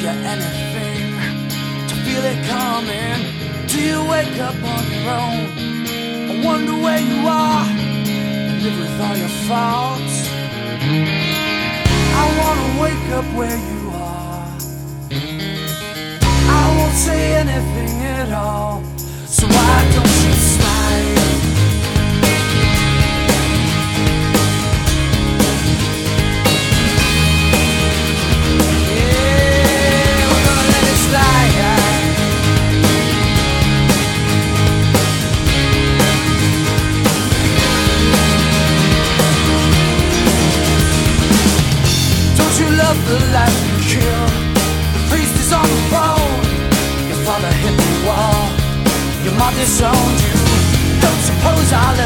you anything to feel it coming? Do you wake up on your own? I wonder where you are and live with all your faults. I wanna wake up where you I disowned you. Don't suppose I'll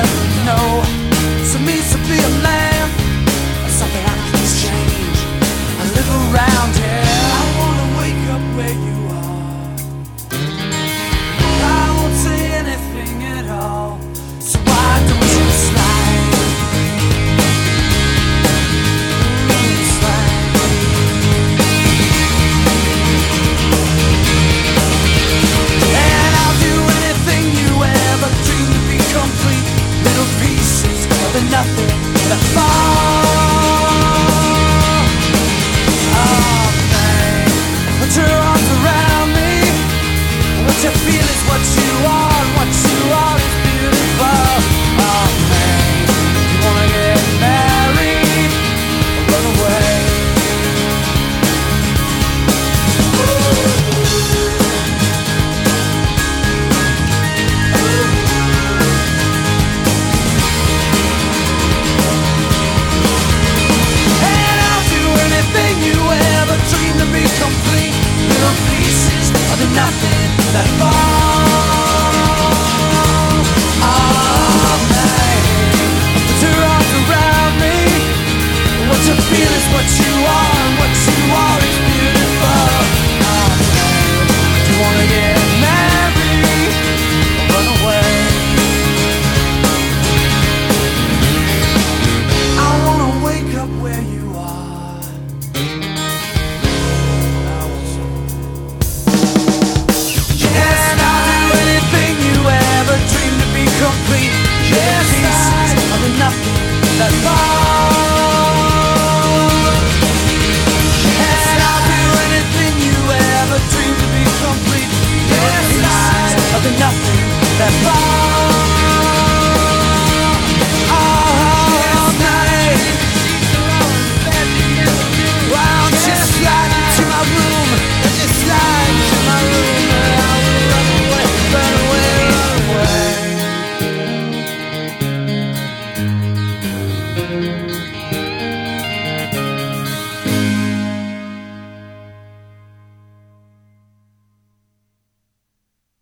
goodbye.